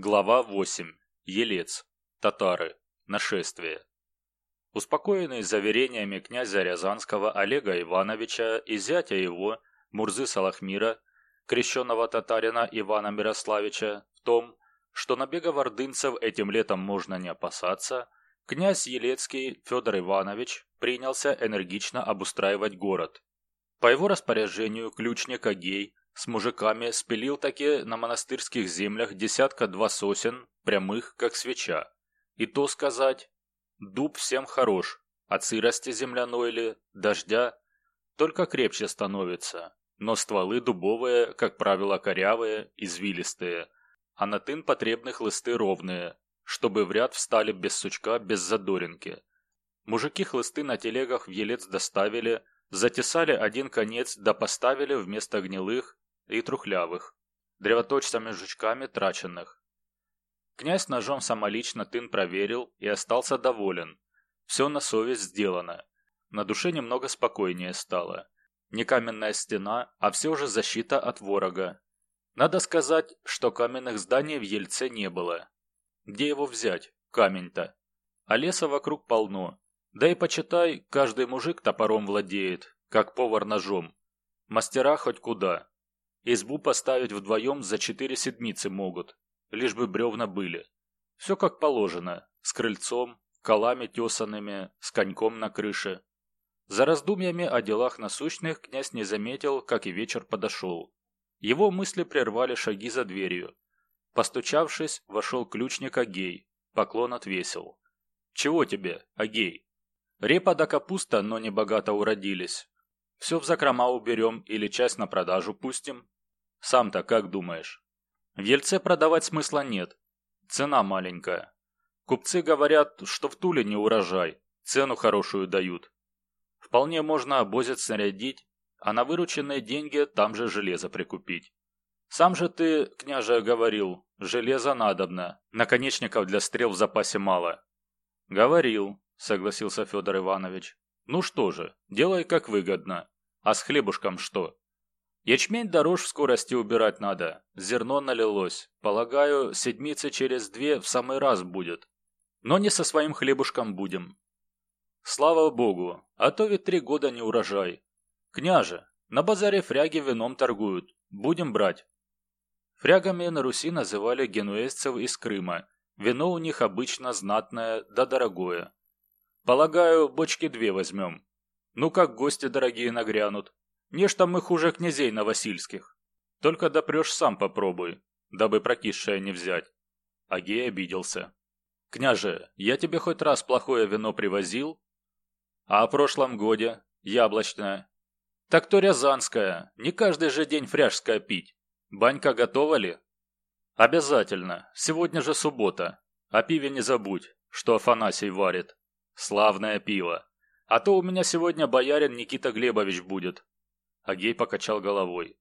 Глава 8. Елец. Татары. Нашествие. Успокоенный заверениями князя Рязанского Олега Ивановича и зятя его, Мурзы Салахмира, крещенного татарина Ивана Мирославича, в том, что набега ордынцев этим летом можно не опасаться, князь Елецкий Федор Иванович принялся энергично обустраивать город. По его распоряжению ключник Агей с мужиками спилил таки на монастырских землях десятка-два сосен, прямых, как свеча. И то сказать, дуб всем хорош, от сырости земляной ли, дождя, только крепче становится. Но стволы дубовые, как правило, корявые, извилистые, а на тын потребны хлысты ровные, чтобы в ряд встали без сучка, без задоринки. Мужики хлысты на телегах в елец доставили, затесали один конец да поставили вместо гнилых и трухлявых, древоточцами жучками траченных. Князь ножом самолично тын проверил и остался доволен. Все на совесть сделано. На душе немного спокойнее стало. Не каменная стена, а все же защита от ворога. Надо сказать, что каменных зданий в Ельце не было. Где его взять, камень-то? А леса вокруг полно. Да и почитай, каждый мужик топором владеет, как повар ножом. Мастера хоть куда. Избу поставить вдвоем за четыре седмицы могут, лишь бы бревна были. Все как положено, с крыльцом, колами тесанными, с коньком на крыше. За раздумьями о делах насущных князь не заметил, как и вечер подошел. Его мысли прервали шаги за дверью. Постучавшись, вошел ключник Агей, поклон отвесил. «Чего тебе, Агей?» «Репа да капуста, но не богато уродились. Все в закрома уберем или часть на продажу пустим?» Сам-то как думаешь? В Ельце продавать смысла нет. Цена маленькая. Купцы говорят, что в Туле не урожай, цену хорошую дают. Вполне можно обозец снарядить, а на вырученные деньги там же железо прикупить. Сам же ты, княже, говорил, железо надобно, наконечников для стрел в запасе мало. Говорил, согласился Федор Иванович. Ну что же, делай как выгодно. А с хлебушком что? Ячмень дорож в скорости убирать надо. Зерно налилось. Полагаю, седмицы через две в самый раз будет. Но не со своим хлебушком будем. Слава богу, а то ведь три года не урожай. Княже, на базаре фряги вином торгуют. Будем брать. Фрягами на Руси называли генуэзцев из Крыма. Вино у них обычно знатное да дорогое. Полагаю, бочки две возьмем. Ну как гости дорогие нагрянут. Нечто мы хуже князей новосильских. Только допрешь сам попробуй, дабы прокисшее не взять. Агей обиделся. Княже, я тебе хоть раз плохое вино привозил? А о прошлом годе? Яблочное. Так то рязанское. Не каждый же день фряжское пить. Банька готова ли? Обязательно. Сегодня же суббота. О пиве не забудь, что Афанасий варит. Славное пиво. А то у меня сегодня боярин Никита Глебович будет. Агей покачал головой.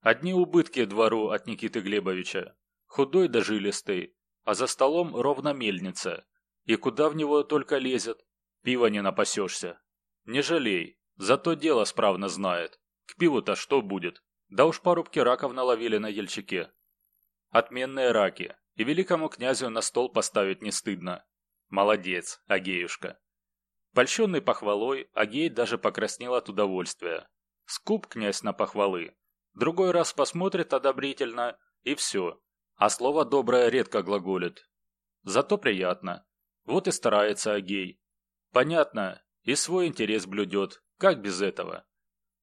Одни убытки двору от Никиты Глебовича. Худой да жилистый, а за столом ровно мельница. И куда в него только лезет, пива не напасешься. Не жалей, зато дело справно знает. К пиву-то что будет? Да уж парубки раков наловили на ельчаке. Отменные раки, и великому князю на стол поставить не стыдно. Молодец, Агеюшка. Польщенный похвалой, Агей даже покраснел от удовольствия. Скуп князь на похвалы. Другой раз посмотрит одобрительно, и все. А слово доброе редко глаголит. Зато приятно. Вот и старается Агей. Понятно, и свой интерес блюдет. Как без этого?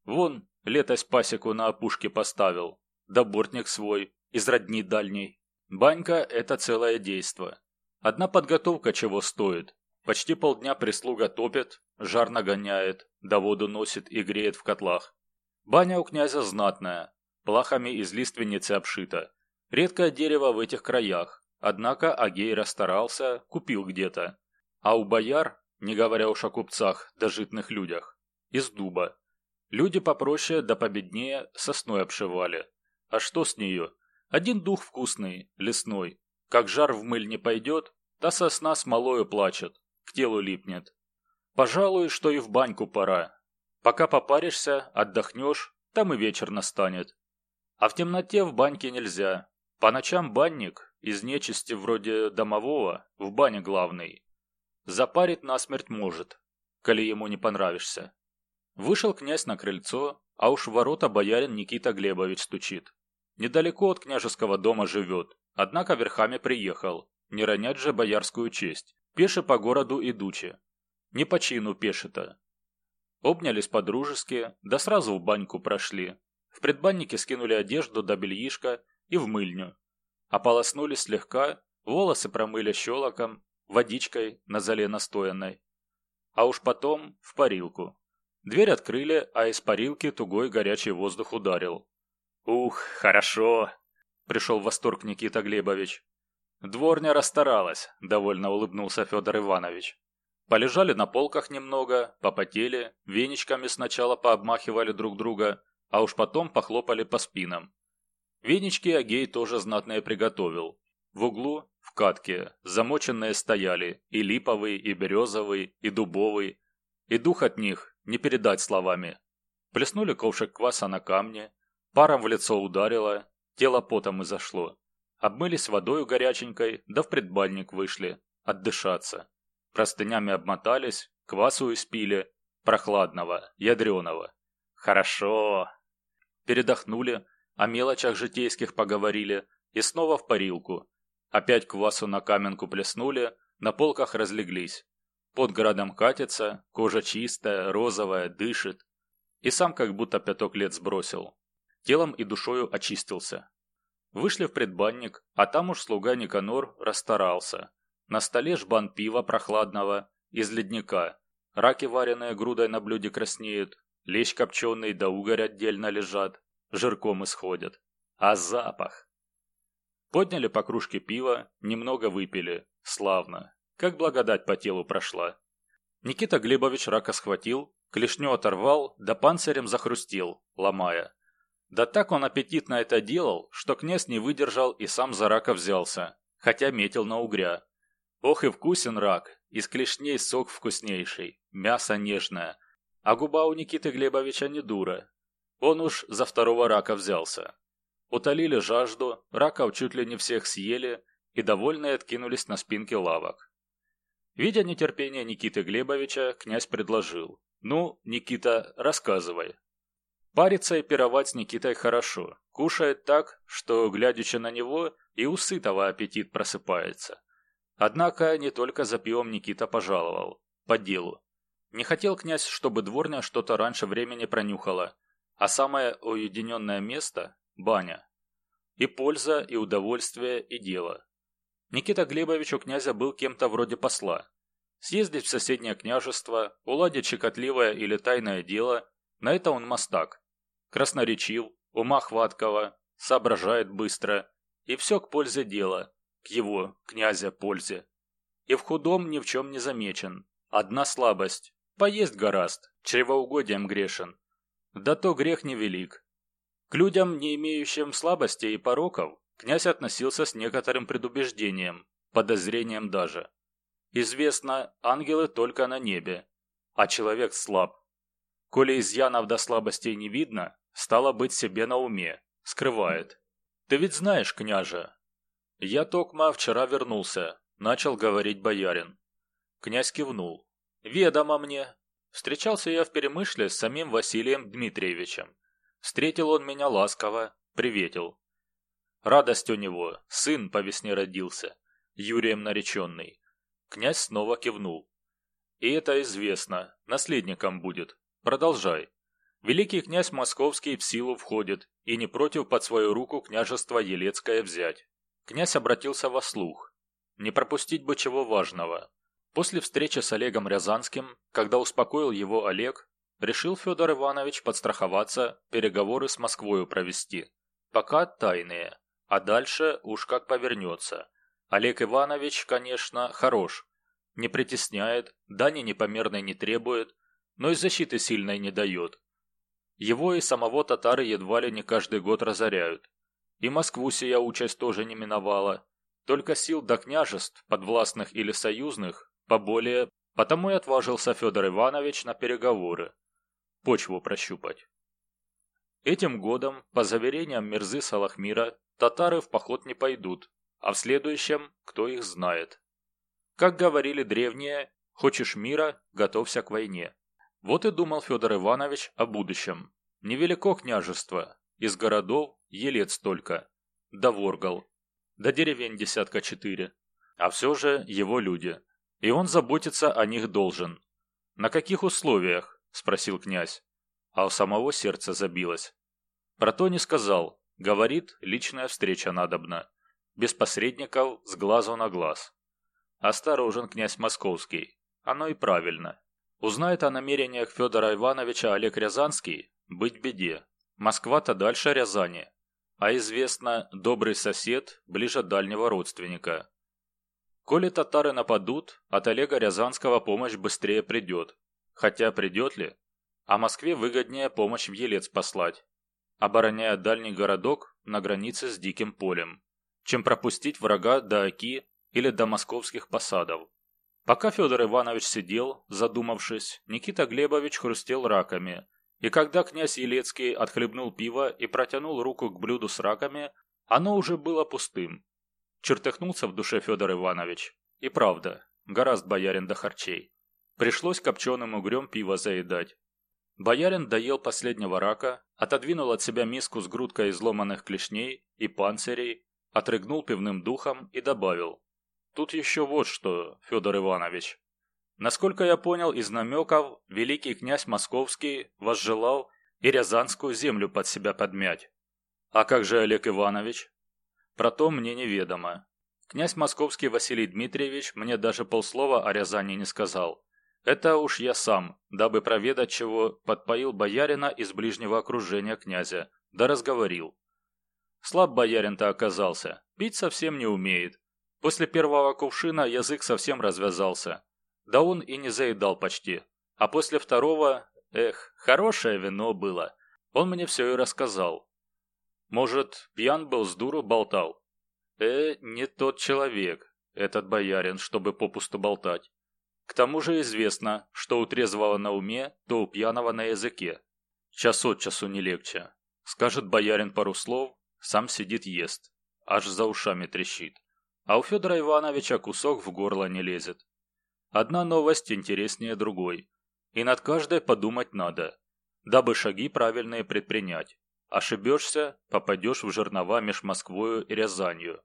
Вон, летось пасеку на опушке поставил. Да бортник свой, из родни дальней. Банька – это целое действо. Одна подготовка чего стоит. Почти полдня прислуга топит, жар нагоняет, да воду носит и греет в котлах. Баня у князя знатная, плахами из лиственницы обшита. Редкое дерево в этих краях, однако Агей расстарался, купил где-то. А у бояр, не говоря уж о купцах да житных людях, из дуба. Люди попроще да победнее сосной обшивали. А что с нее? Один дух вкусный, лесной. Как жар в мыль не пойдет, та сосна смолою плачет, к телу липнет. Пожалуй, что и в баньку пора. Пока попаришься, отдохнешь, там и вечер настанет. А в темноте в баньке нельзя. По ночам банник, из нечисти вроде домового в бане главный. Запарить насмерть может, коли ему не понравишься. Вышел князь на крыльцо, а уж в ворота боярин Никита Глебович стучит. Недалеко от княжеского дома живет, однако верхами приехал, не ронять же боярскую честь, пеше по городу идучи. Не по чину пеше-то. Обнялись по-дружески, да сразу в баньку прошли. В предбаннике скинули одежду до да бельишка и в мыльню. Ополоснулись слегка, волосы промыли щелоком, водичкой на зале настоянной. А уж потом в парилку. Дверь открыли, а из парилки тугой горячий воздух ударил. «Ух, хорошо!» – пришел в восторг Никита Глебович. «Дворня расстаралась», – довольно улыбнулся Федор Иванович. Полежали на полках немного, попотели, веничками сначала пообмахивали друг друга, а уж потом похлопали по спинам. Венички Агей тоже знатные приготовил. В углу, в катке, замоченные стояли и липовый, и березовый, и дубовый, и дух от них не передать словами. Плеснули ковшик кваса на камне, паром в лицо ударило, тело потом и зашло. Обмылись водою горяченькой, да в предбальник вышли, отдышаться. Простынями обмотались, квасу испили, прохладного, ядреного. Хорошо. Передохнули, о мелочах житейских поговорили и снова в парилку. Опять квасу на каменку плеснули, на полках разлеглись. Под градом катится, кожа чистая, розовая, дышит. И сам как будто пяток лет сбросил. Телом и душою очистился. Вышли в предбанник, а там уж слуга Никанор расстарался. На столе жбан пива прохладного, из ледника. Раки, вареные грудой на блюде, краснеют. Лещ копченый да угорь отдельно лежат. Жирком исходят. А запах! Подняли по кружке пива, немного выпили. Славно. Как благодать по телу прошла. Никита Глебович рака схватил, клешню оторвал, да панцирем захрустил, ломая. Да так он аппетитно это делал, что князь не выдержал и сам за рака взялся, хотя метил на угря. Ох и вкусен рак, из клешней сок вкуснейший, мясо нежное. А губа у Никиты Глебовича не дура. Он уж за второго рака взялся. Утолили жажду, раков чуть ли не всех съели и довольные откинулись на спинки лавок. Видя нетерпение Никиты Глебовича, князь предложил. «Ну, Никита, рассказывай». Париться и пировать с Никитой хорошо. Кушает так, что, глядячи на него, и у сытого аппетит просыпается. Однако не только за пивом Никита пожаловал. По делу. Не хотел князь, чтобы дворня что-то раньше времени пронюхала, а самое уединенное место – баня. И польза, и удовольствие, и дело. Никита Глебович у князя был кем-то вроде посла. Съездить в соседнее княжество, уладить щекотливое или тайное дело – на это он мастак. Красноречив, ума хваткого, соображает быстро. И все к пользе дела, к его, князя, пользе. И в худом ни в чем не замечен. Одна слабость – поесть гораст, чревоугодием грешен. Да то грех невелик. К людям, не имеющим слабостей и пороков, Князь относился с некоторым предубеждением, подозрением даже. Известно, ангелы только на небе, а человек слаб. Коли изъянов до слабостей не видно, стало быть себе на уме, скрывает. Ты ведь знаешь, княже. Я токма вчера вернулся, начал говорить боярин. Князь кивнул. Ведомо мне. Встречался я в Перемышле с самим Василием Дмитриевичем. Встретил он меня ласково, приветил. Радость у него, сын по весне родился, Юрием нареченный. Князь снова кивнул. И это известно, наследником будет. Продолжай. Великий князь Московский в силу входит и не против под свою руку княжество Елецкое взять. Князь обратился во слух. Не пропустить бы чего важного. После встречи с Олегом Рязанским, когда успокоил его Олег, решил Федор Иванович подстраховаться, переговоры с Москвою провести. Пока тайные. А дальше уж как повернется. Олег Иванович, конечно, хорош. Не притесняет, дани непомерной не требует, но и защиты сильной не дает. Его и самого татары едва ли не каждый год разоряют. И Москву сия участь тоже не миновала. Только сил до княжеств, подвластных или союзных, поболее, потому и отважился Федор Иванович на переговоры. Почву прощупать. Этим годом, по заверениям Мирзы Салахмира, татары в поход не пойдут, а в следующем кто их знает. Как говорили древние, хочешь мира, готовься к войне. Вот и думал Федор Иванович о будущем. Невелико княжество, из городов елец только, да Воргал, до деревень десятка четыре. А все же его люди, и он заботиться о них должен. «На каких условиях?» – спросил князь. А у самого сердце забилось. Про то не сказал, говорит, личная встреча надобна. Без посредников, с глазу на глаз. Осторожен князь Московский, оно и правильно. Узнает о намерениях Федора Ивановича Олег Рязанский, быть беде. Москва-то дальше Рязани, а известно, добрый сосед ближе дальнего родственника. Коли татары нападут, от Олега Рязанского помощь быстрее придет. Хотя придет ли? А Москве выгоднее помощь в Елец послать, обороняя дальний городок на границе с Диким полем, чем пропустить врага до Оки или до московских посадов. Пока Федор Иванович сидел, задумавшись, Никита Глебович хрустел раками, и когда князь Елецкий отхлебнул пиво и протянул руку к блюду с раками, оно уже было пустым. Чертыхнулся в душе Федор Иванович. И правда, гораздо боярин до харчей. Пришлось копченым угрем пиво заедать. Боярин доел последнего рака, отодвинул от себя миску с грудкой изломанных клешней и панцирей, отрыгнул пивным духом и добавил. Тут еще вот что, Федор Иванович. Насколько я понял из намеков, великий князь Московский возжелал и Рязанскую землю под себя подмять. А как же Олег Иванович? Про то мне неведомо. Князь Московский Василий Дмитриевич мне даже полслова о Рязани не сказал. Это уж я сам, дабы проведать чего, подпоил боярина из ближнего окружения князя, да разговорил. Слаб боярин-то оказался, пить совсем не умеет. После первого кувшина язык совсем развязался. Да он и не заедал почти. А после второго, эх, хорошее вино было. Он мне все и рассказал. Может, пьян был с дуру болтал? Э, не тот человек, этот боярин, чтобы попусту болтать. К тому же известно, что у трезвого на уме, то у пьяного на языке. Час от часу не легче. Скажет боярин пару слов, сам сидит ест. Аж за ушами трещит. А у Федора Ивановича кусок в горло не лезет. Одна новость интереснее другой. И над каждой подумать надо, дабы шаги правильные предпринять. Ошибешься, попадешь в жернова меж Москвою и Рязанью.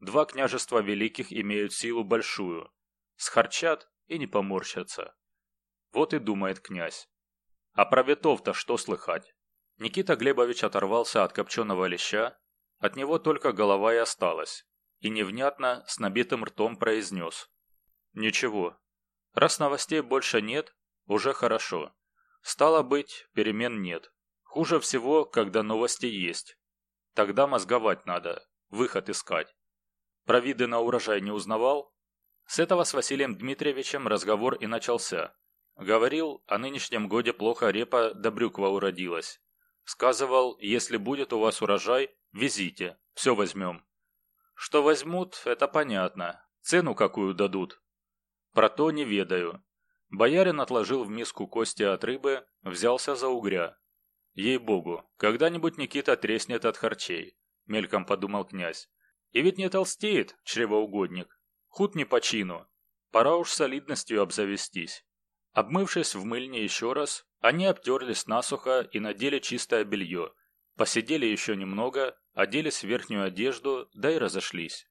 Два княжества великих имеют силу большую. Схарчат и не поморщатся. Вот и думает князь. А про ветов-то что слыхать? Никита Глебович оторвался от копченого леща, от него только голова и осталась, и невнятно с набитым ртом произнес. Ничего. Раз новостей больше нет, уже хорошо. Стало быть, перемен нет. Хуже всего, когда новости есть. Тогда мозговать надо, выход искать. Про виды на урожай не узнавал? С этого с Василием Дмитриевичем разговор и начался. Говорил, о нынешнем годе плохо репа да брюква уродилась. Сказывал, если будет у вас урожай, везите, все возьмем. Что возьмут, это понятно. Цену какую дадут? Про то не ведаю. Боярин отложил в миску кости от рыбы, взялся за угря. Ей-богу, когда-нибудь Никита треснет от харчей, мельком подумал князь. И ведь не толстеет, чревоугодник. Худ не по чину. Пора уж солидностью обзавестись. Обмывшись в мыльне еще раз, они обтерлись насухо и надели чистое белье. Посидели еще немного, оделись в верхнюю одежду, да и разошлись.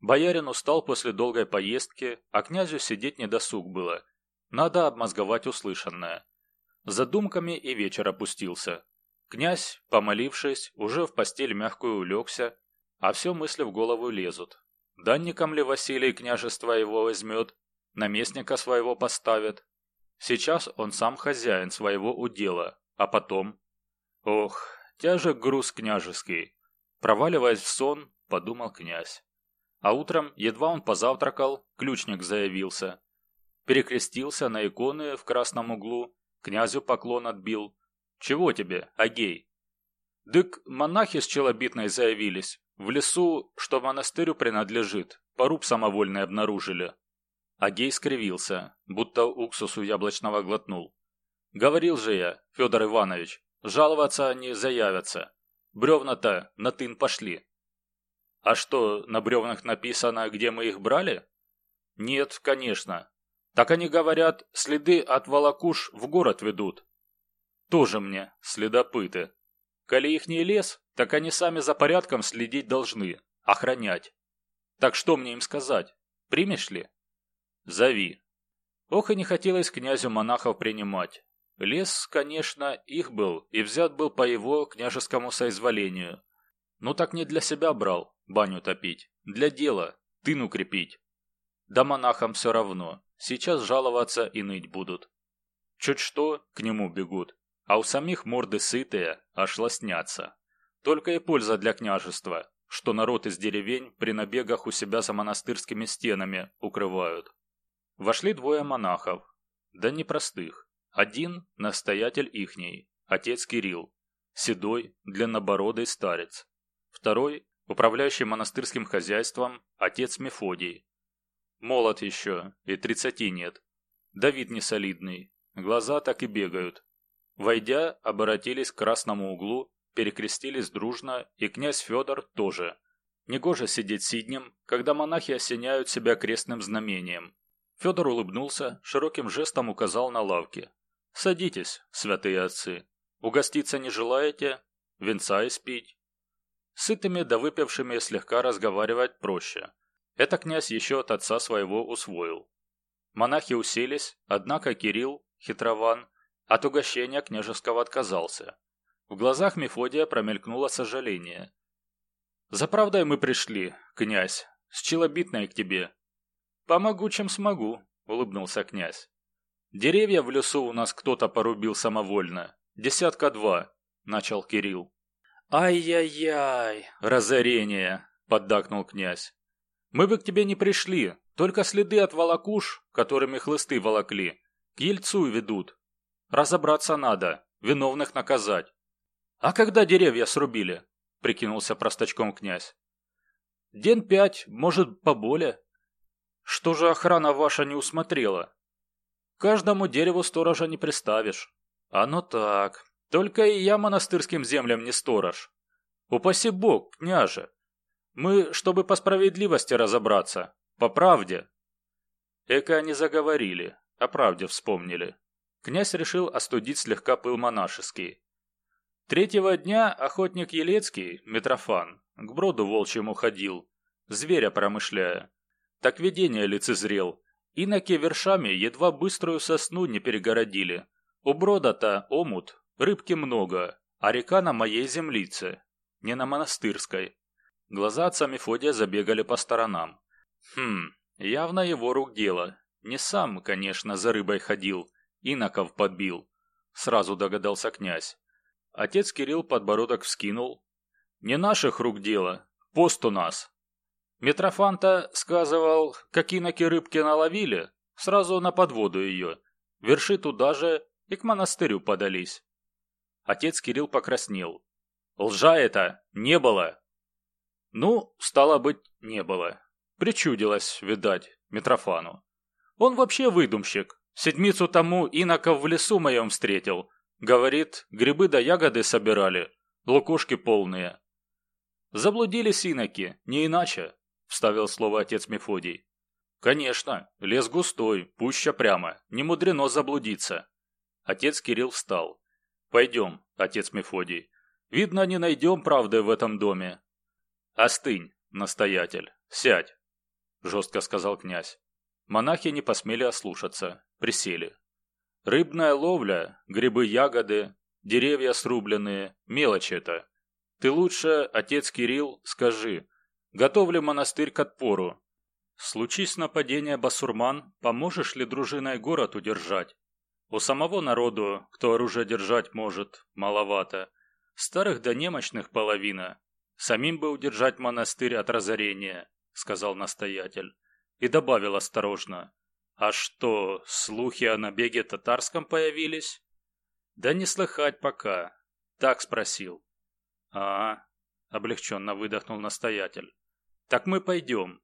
Боярин устал после долгой поездки, а князю сидеть не досуг было. Надо обмозговать услышанное. Задумками и вечер опустился. Князь, помолившись, уже в постель мягкую улегся, а все мысли в голову лезут. Данником ли Василий княжество его возьмет, наместника своего поставит. Сейчас он сам хозяин своего удела, а потом... Ох, тяжек груз княжеский. Проваливаясь в сон, подумал князь. А утром, едва он позавтракал, ключник заявился. Перекрестился на иконы в красном углу, князю поклон отбил. «Чего тебе, Агей?» «Дык монахи с челобитной заявились, в лесу, что монастырю принадлежит, поруб самовольный обнаружили. Агей скривился, будто уксусу яблочного глотнул. Говорил же я, Федор Иванович, жаловаться они заявятся. Бревна-то на тын пошли. А что, на бревнах написано, где мы их брали? Нет, конечно. Так они говорят, следы от волокуш в город ведут. Тоже мне следопыты. Коли их не лес, так они сами за порядком следить должны, охранять. Так что мне им сказать? Примешь ли? Зови. Ох и не хотелось князю монахов принимать. Лес, конечно, их был, и взят был по его княжескому соизволению. Ну так не для себя брал, баню топить, для дела, тыну крепить. Да монахам все равно, сейчас жаловаться и ныть будут. Чуть что, к нему бегут, а у самих морды сытые, аж лоснятся. Только и польза для княжества, что народ из деревень при набегах у себя за монастырскими стенами укрывают. Вошли двое монахов, да непростых. Один – настоятель ихний, отец Кирилл, седой, длиннобородый старец. Второй – управляющий монастырским хозяйством, отец Мефодий. Молод еще, и тридцати нет. Давид несолидный, глаза так и бегают. Войдя, обратились к красному углу, перекрестились дружно, и князь Федор тоже. Негоже сидеть сиднем, когда монахи осеняют себя крестным знамением. Федор улыбнулся, широким жестом указал на лавки. «Садитесь, святые отцы. Угоститься не желаете? Венца испить?» Сытыми да выпившими слегка разговаривать проще. Это князь еще от отца своего усвоил. Монахи уселись, однако Кирилл, хитрован, от угощения княжеского отказался. В глазах Мефодия промелькнуло сожаление. «За правдой мы пришли, князь, с челобитной к тебе. «Помогу, чем смогу», — улыбнулся князь. «Деревья в лесу у нас кто-то порубил самовольно. Десятка два», — начал Кирилл. «Ай-яй-яй, разорение», — поддакнул князь. «Мы бы к тебе не пришли, только следы от волокуш, которыми хлысты волокли, к ельцу ведут. Разобраться надо, виновных наказать». «А когда деревья срубили?» — прикинулся простачком князь. «День пять, может, поболее», что же охрана ваша не усмотрела? Каждому дереву сторожа не приставишь. Оно так. Только и я монастырским землям не сторож. Упаси бог, княже. Мы, чтобы по справедливости разобраться, по правде. Эко они заговорили, о правде вспомнили. Князь решил остудить слегка пыл монашеский. Третьего дня охотник Елецкий, Митрофан, к броду волчьему ходил, зверя промышляя. Так видение лицезрел. Иноки вершами едва быструю сосну не перегородили. У брода-то омут, рыбки много, а река на моей землице, не на монастырской. Глаза отца Мефодия забегали по сторонам. Хм, явно его рук дело. Не сам, конечно, за рыбой ходил, иноков подбил. Сразу догадался князь. Отец Кирилл подбородок вскинул. Не наших рук дело, пост у нас, Митрофанта сказывал, как иноки рыбки наловили, сразу на подводу ее, верши туда же и к монастырю подались. Отец Кирилл покраснел. Лжа это не было. Ну, стало быть, не было. Причудилось, видать, Митрофану. Он вообще выдумщик. Седмицу тому иноков в лесу моем встретил. Говорит, грибы да ягоды собирали, лукошки полные. Заблудились иноки, не иначе. – вставил слово отец Мефодий. «Конечно, лес густой, пуща прямо, не мудрено заблудиться». Отец Кирилл встал. «Пойдем, отец Мефодий. Видно, не найдем правды в этом доме». «Остынь, настоятель, сядь», – жестко сказал князь. Монахи не посмели ослушаться, присели. «Рыбная ловля, грибы-ягоды, деревья срубленные, мелочь это. Ты лучше, отец Кирилл, скажи, Готовлю монастырь к отпору. Случись нападение басурман, поможешь ли дружиной город удержать? У самого народу, кто оружие держать может, маловато. Старых да немощных половина. Самим бы удержать монастырь от разорения, сказал настоятель. И добавил осторожно. А что, слухи о набеге татарском появились? Да не слыхать пока. Так спросил. А, облегченно выдохнул настоятель. Так мы пойдем.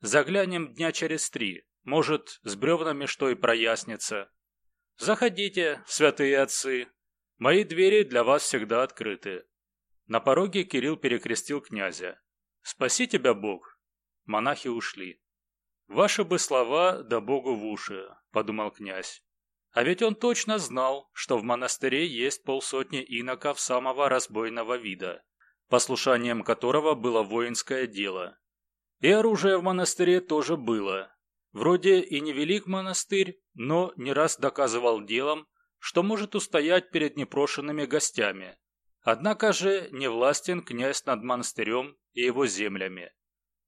Заглянем дня через три. Может, с бревнами что и прояснится. Заходите, святые отцы. Мои двери для вас всегда открыты. На пороге Кирилл перекрестил князя. Спаси тебя Бог. Монахи ушли. Ваши бы слова да Богу в уши, подумал князь. А ведь он точно знал, что в монастыре есть полсотни иноков самого разбойного вида, послушанием которого было воинское дело. И оружие в монастыре тоже было. Вроде и не велик монастырь, но не раз доказывал делом, что может устоять перед непрошенными гостями. Однако же не властен князь над монастырем и его землями.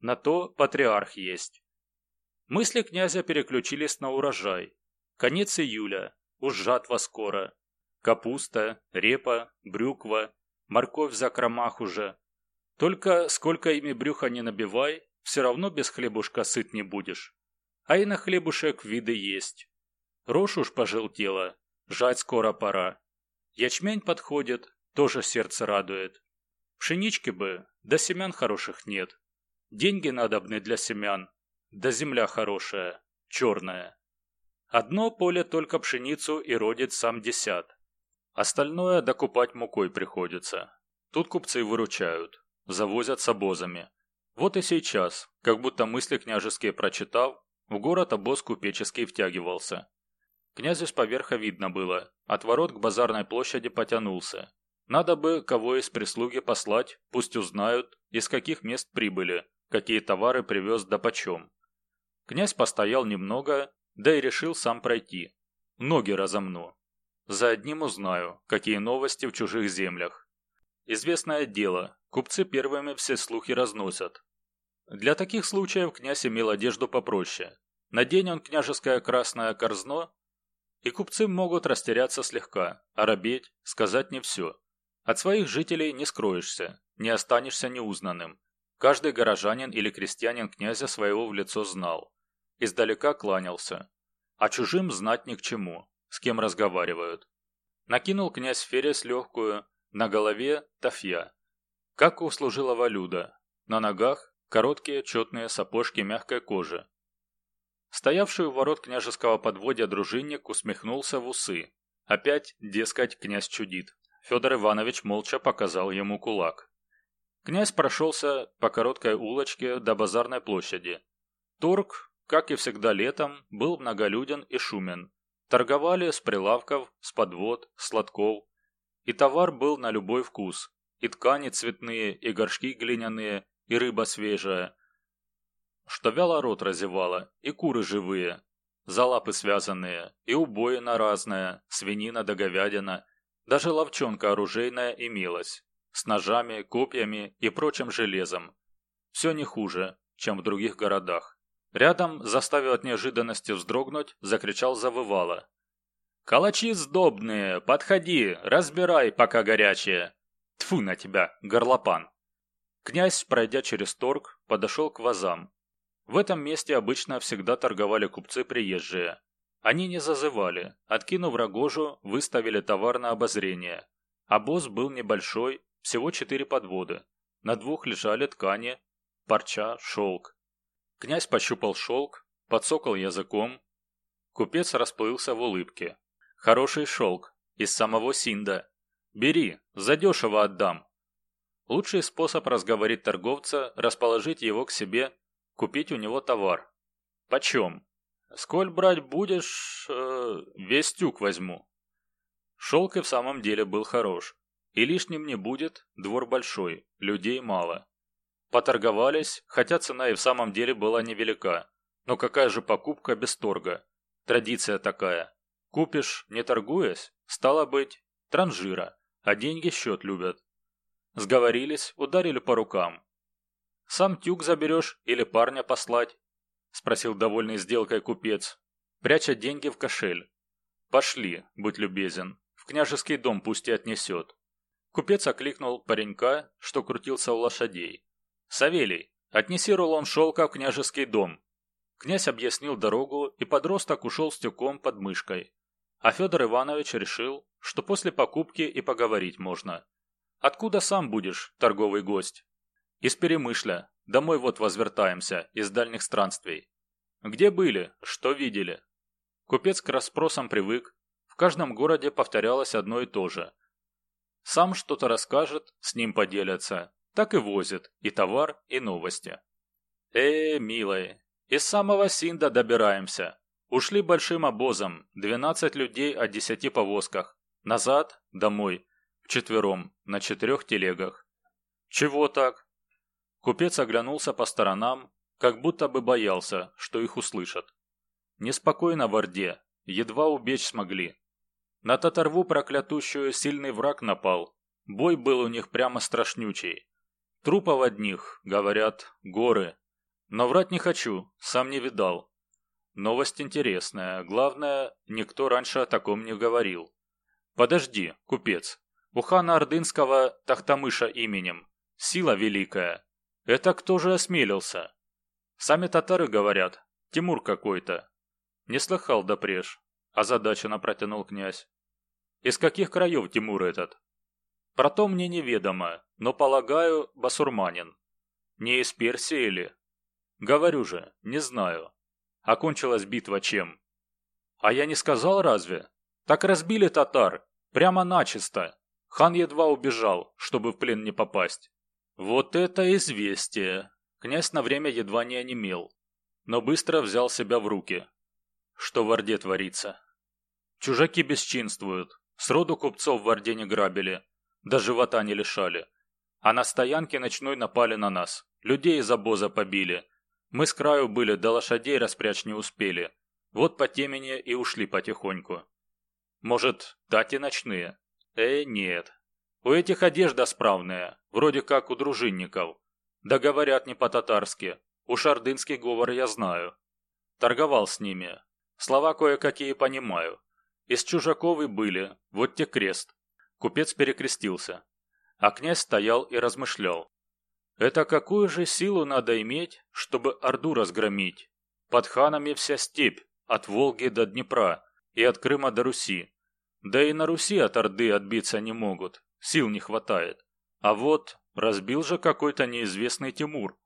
На то патриарх есть. Мысли князя переключились на урожай. Конец июля, уж жатва скоро. Капуста, репа, брюква, морковь в закромах уже. Только сколько ими брюха не набивай, все равно без хлебушка сыт не будешь. А и на хлебушек виды есть. Рожь уж пожелтела, жать скоро пора. Ячмень подходит, тоже сердце радует. Пшенички бы, да семян хороших нет. Деньги надобны для семян, да земля хорошая, черная. Одно поле только пшеницу и родит сам десят. Остальное докупать мукой приходится. Тут купцы выручают, завозят с обозами. Вот и сейчас, как будто мысли княжеские прочитав, в город обоз купеческий втягивался. Князю с поверха видно было, от ворот к базарной площади потянулся. Надо бы кого из прислуги послать, пусть узнают, из каких мест прибыли, какие товары привез да почем. Князь постоял немного, да и решил сам пройти. Ноги разомну. За одним узнаю, какие новости в чужих землях. Известное дело, купцы первыми все слухи разносят. Для таких случаев князь имел одежду попроще. Надень он княжеское красное корзно, и купцы могут растеряться слегка, оробеть, сказать не все. От своих жителей не скроешься, не останешься неузнанным. Каждый горожанин или крестьянин князя своего в лицо знал издалека кланялся. А чужим знать ни к чему, с кем разговаривают. Накинул князь Ферес легкую, на голове тафья. Как у служилого на ногах короткие четные сапожки мягкой кожи. Стоявший у ворот княжеского подводья дружинник усмехнулся в усы. Опять, дескать, князь чудит. Федор Иванович молча показал ему кулак. Князь прошелся по короткой улочке до базарной площади. Торг как и всегда летом, был многолюден и шумен. Торговали с прилавков, с подвод, с лотков. И товар был на любой вкус. И ткани цветные, и горшки глиняные, и рыба свежая. Что вяло рот разевало, и куры живые, за лапы связанные, и убоина разная, свинина да говядина. Даже ловчонка оружейная имелась, с ножами, копьями и прочим железом. Все не хуже, чем в других городах. Рядом, заставив от неожиданности вздрогнуть, закричал завывало. «Калачи сдобные! Подходи! Разбирай, пока горячие!» Тфу на тебя, горлопан! Князь, пройдя через торг, подошел к вазам. В этом месте обычно всегда торговали купцы приезжие. Они не зазывали, откинув рогожу, выставили товар на обозрение. Обоз был небольшой, всего четыре подводы. На двух лежали ткани, парча, шелк. Князь пощупал шелк, подсокал языком. Купец расплылся в улыбке. «Хороший шелк, из самого Синда. Бери, задешево отдам». Лучший способ разговорить торговца – расположить его к себе, купить у него товар. «Почем?» «Сколь брать будешь, э, весь тюк возьму». Шелк и в самом деле был хорош. И лишним не будет, двор большой, людей мало. Поторговались, хотя цена и в самом деле была невелика. Но какая же покупка без торга? Традиция такая. Купишь, не торгуясь, стало быть, транжира, а деньги счет любят. Сговорились, ударили по рукам. «Сам тюк заберешь или парня послать?» – спросил довольный сделкой купец, пряча деньги в кошель. «Пошли, будь любезен, в княжеский дом пусть и отнесет». Купец окликнул паренька, что крутился у лошадей. «Савелий, отнеси рулон шелка в княжеский дом». Князь объяснил дорогу, и подросток ушел с тюком под мышкой. А Федор Иванович решил, что после покупки и поговорить можно. «Откуда сам будешь, торговый гость?» «Из Перемышля. Домой вот возвертаемся, из дальних странствий». «Где были? Что видели?» Купец к расспросам привык. В каждом городе повторялось одно и то же. Сам что-то расскажет, с ним поделятся, так и возит и товар, и новости. Э, милые, из самого Синда добираемся. Ушли большим обозом, 12 людей о 10 повозках. Назад, домой, вчетвером, на четырех телегах. Чего так? Купец оглянулся по сторонам, как будто бы боялся, что их услышат. Неспокойно в Орде, едва убечь смогли. На татарву проклятущую сильный враг напал. Бой был у них прямо страшнючий. Трупов одних, говорят, горы. Но врать не хочу, сам не видал. Новость интересная, главное, никто раньше о таком не говорил. Подожди, купец. У хана Ордынского Тахтамыша именем. Сила великая. Это кто же осмелился? Сами татары говорят, Тимур какой-то. Не слыхал допреж. Озадаченно протянул князь. Из каких краев Тимур этот? Про то мне неведомо, но, полагаю, басурманин. Не из Персии ли? Говорю же, не знаю. Окончилась битва чем? А я не сказал разве? Так разбили татар, прямо начисто. Хан едва убежал, чтобы в плен не попасть. Вот это известие. Князь на время едва не онемел, но быстро взял себя в руки. Что в Орде творится? Чужаки бесчинствуют. Сроду купцов в Орде не грабили, до живота не лишали. А на стоянке ночной напали на нас. Людей из обоза побили. Мы с краю были, до лошадей распрячь не успели. Вот по темени и ушли потихоньку. Может, дати ночные? Э, нет. У этих одежда справная, вроде как у дружинников. Да говорят не по-татарски. У шардынский говор я знаю. Торговал с ними. Слова кое-какие понимаю. Из чужаков и были, вот те крест. Купец перекрестился. А князь стоял и размышлял. Это какую же силу надо иметь, чтобы Орду разгромить? Под ханами вся степь, от Волги до Днепра и от Крыма до Руси. Да и на Руси от Орды отбиться не могут, сил не хватает. А вот разбил же какой-то неизвестный Тимур.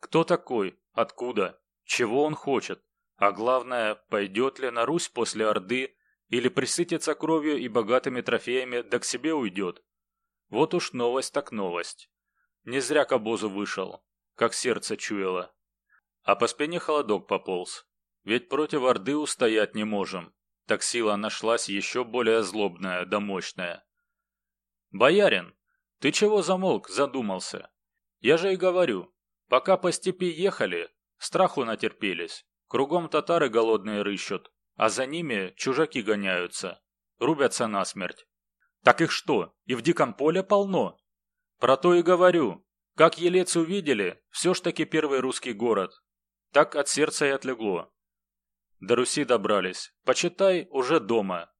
Кто такой? Откуда? Чего он хочет? А главное, пойдет ли на Русь после Орды или присытится кровью и богатыми трофеями, да к себе уйдет. Вот уж новость так новость. Не зря к обозу вышел, как сердце чуяло. А по спине холодок пополз. Ведь против Орды устоять не можем. Так сила нашлась еще более злобная да мощная. «Боярин, ты чего замолк, задумался? Я же и говорю, пока по степи ехали, страху натерпелись. Кругом татары голодные рыщут, а за ними чужаки гоняются, рубятся насмерть. Так их что, и в диком поле полно? Про то и говорю. Как елец увидели, все ж таки первый русский город. Так от сердца и отлегло. До Руси добрались. Почитай, уже дома.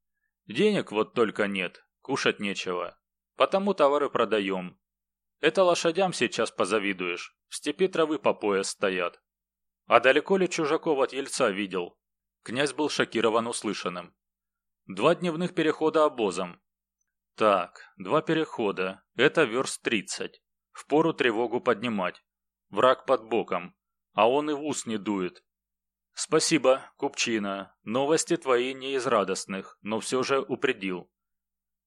Денег вот только нет, кушать нечего. Потому товары продаем. Это лошадям сейчас позавидуешь. В степи травы по пояс стоят. А далеко ли чужаков от Ельца видел? Князь был шокирован услышанным. Два дневных перехода обозом. Так, два перехода. Это верст тридцать. Впору тревогу поднимать. Враг под боком. А он и в ус не дует. Спасибо, купчина. Новости твои не из радостных, но все же упредил.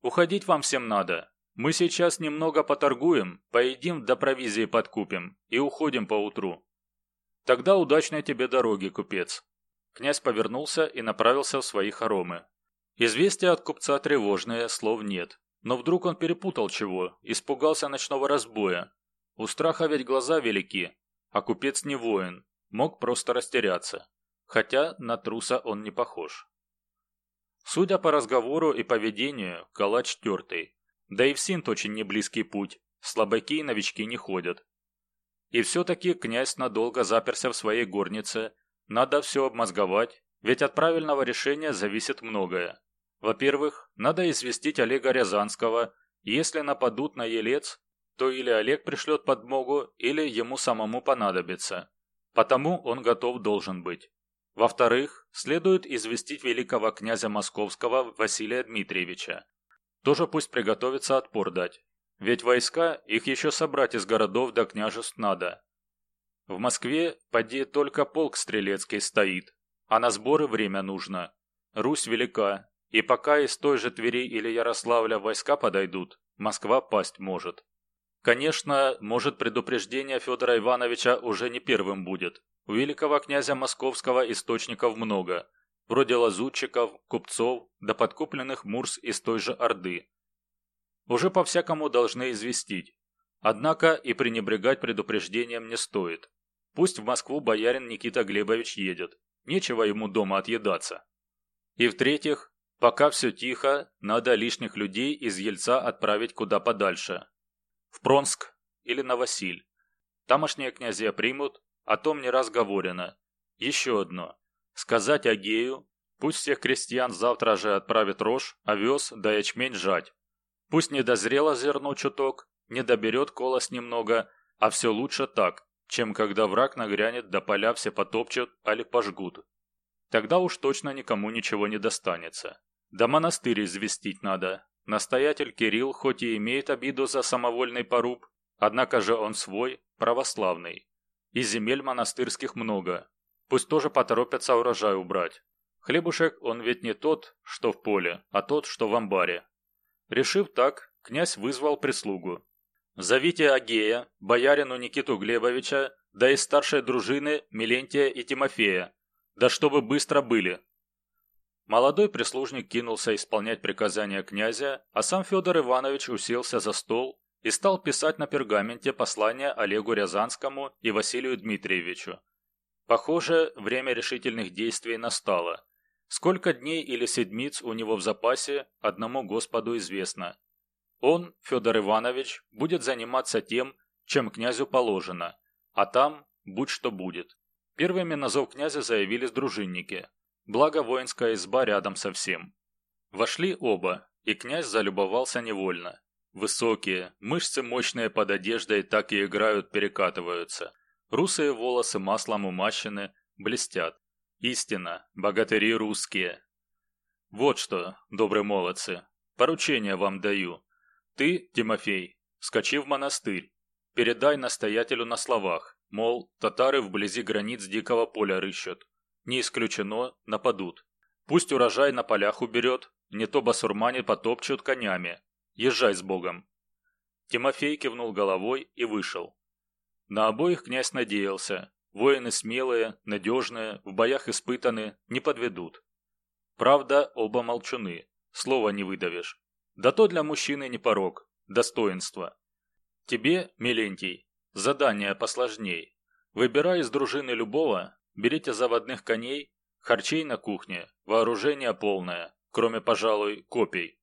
Уходить вам всем надо. Мы сейчас немного поторгуем, поедим да провизии подкупим и уходим поутру. Тогда удачной тебе дороги, купец. Князь повернулся и направился в свои хоромы. Известия от купца тревожные, слов нет. Но вдруг он перепутал чего, испугался ночного разбоя. У страха ведь глаза велики, а купец не воин, мог просто растеряться. Хотя на труса он не похож. Судя по разговору и поведению, калач тертый. Да и в Синт очень неблизкий путь, слабаки и новички не ходят. И все-таки князь надолго заперся в своей горнице надо все обмозговать, ведь от правильного решения зависит многое. Во-первых, надо известить Олега Рязанского, если нападут на Елец, то или Олег пришлет подмогу, или ему самому понадобится. Потому он готов должен быть. Во-вторых, следует известить великого князя Московского Василия Дмитриевича. Тоже пусть приготовится отпор дать. Ведь войска, их еще собрать из городов до княжеств надо. В Москве поди только полк стрелецкий стоит, а на сборы время нужно. Русь велика, и пока из той же Твери или Ярославля войска подойдут, Москва пасть может. Конечно, может предупреждение Федора Ивановича уже не первым будет. У великого князя московского источников много, вроде лазутчиков, купцов, да подкупленных мурс из той же Орды. Уже по-всякому должны известить. Однако и пренебрегать предупреждением не стоит. Пусть в Москву боярин Никита Глебович едет, нечего ему дома отъедаться. И в-третьих, пока все тихо, надо лишних людей из Ельца отправить куда подальше. В Пронск или на Василь. Тамошние князья примут, о том не раз говорено. Еще одно. Сказать Агею, пусть всех крестьян завтра же отправит рожь, овес да ячмень жать. Пусть не дозрело зерно чуток, не доберет колос немного, а все лучше так, чем когда враг нагрянет да поля все потопчут али пожгут. Тогда уж точно никому ничего не достанется. Да монастырь известить надо. Настоятель Кирилл хоть и имеет обиду за самовольный поруб, однако же он свой, православный. И земель монастырских много. Пусть тоже поторопятся урожай убрать. Хлебушек он ведь не тот, что в поле, а тот, что в амбаре. Решив так, князь вызвал прислугу. «Зовите Агея, боярину Никиту Глебовича, да и старшей дружины Милентия и Тимофея, да чтобы быстро были». Молодой прислужник кинулся исполнять приказания князя, а сам Федор Иванович уселся за стол и стал писать на пергаменте послание Олегу Рязанскому и Василию Дмитриевичу. Похоже, время решительных действий настало. Сколько дней или седмиц у него в запасе, одному Господу известно. Он, Федор Иванович, будет заниматься тем, чем князю положено, а там будь что будет. Первыми на зов князя заявились дружинники, благо воинская изба рядом со всем. Вошли оба, и князь залюбовался невольно. Высокие, мышцы мощные под одеждой так и играют, перекатываются. Русые волосы маслом умащены, блестят. Истина, богатыри русские. Вот что, добрые молодцы, поручение вам даю. Ты, Тимофей, скачи в монастырь. Передай настоятелю на словах, мол, татары вблизи границ дикого поля рыщут. Не исключено, нападут. Пусть урожай на полях уберет, не то басурмане потопчут конями, Езжай с Богом!» Тимофей кивнул головой и вышел. На обоих князь надеялся. Воины смелые, надежные, в боях испытаны, не подведут. Правда, оба молчуны, слова не выдавишь. Да то для мужчины не порог, достоинство. Тебе, Милентий, задание посложней. Выбирай из дружины любого, берите заводных коней, харчей на кухне, вооружение полное, кроме, пожалуй, копий.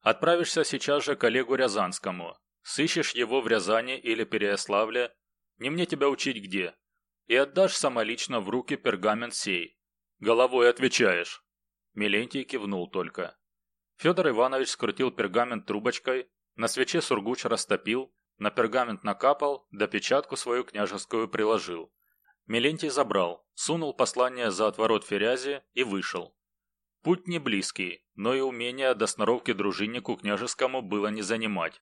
Отправишься сейчас же к Олегу Рязанскому. Сыщешь его в Рязани или Переяславле, не мне тебя учить где, и отдашь самолично в руки пергамент сей. Головой отвечаешь. Милентий кивнул только. Федор Иванович скрутил пергамент трубочкой, на свече сургуч растопил, на пергамент накапал, да печатку свою княжескую приложил. Милентий забрал, сунул послание за отворот ферязи и вышел. Путь не близкий, но и умения до сноровки дружиннику княжескому было не занимать.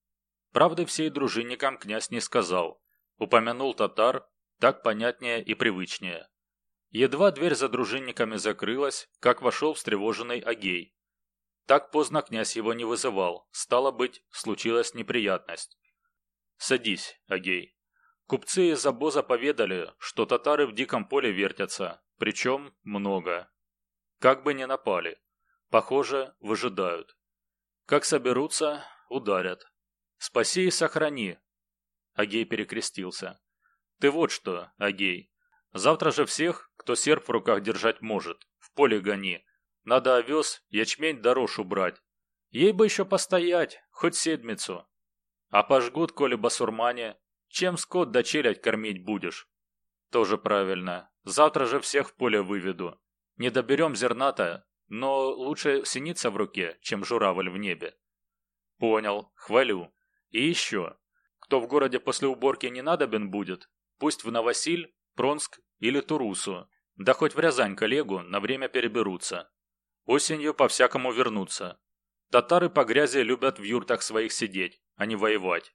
Правды всей дружинникам князь не сказал. Упомянул татар, так понятнее и привычнее. Едва дверь за дружинниками закрылась, как вошел встревоженный Агей. Так поздно князь его не вызывал, стало быть, случилась неприятность. «Садись, Агей. Купцы из обоза поведали, что татары в диком поле вертятся, причем много. Как бы ни напали. Похоже, выжидают. Как соберутся, ударят. Спаси и сохрани. Агей перекрестился. Ты вот что, Агей. Завтра же всех, кто серп в руках держать может, в поле гони. Надо овес, ячмень да рожь убрать. Ей бы еще постоять, хоть седмицу. А пожгут, коли басурмане, чем скот да челядь кормить будешь? Тоже правильно. Завтра же всех в поле выведу. Не доберем зерната, но лучше синица в руке, чем журавль в небе. Понял, хвалю. И еще. Кто в городе после уборки не надобен будет, пусть в Новосиль, Пронск или Турусу, да хоть в Рязань коллегу на время переберутся. Осенью по-всякому вернутся. Татары по грязи любят в юртах своих сидеть, а не воевать.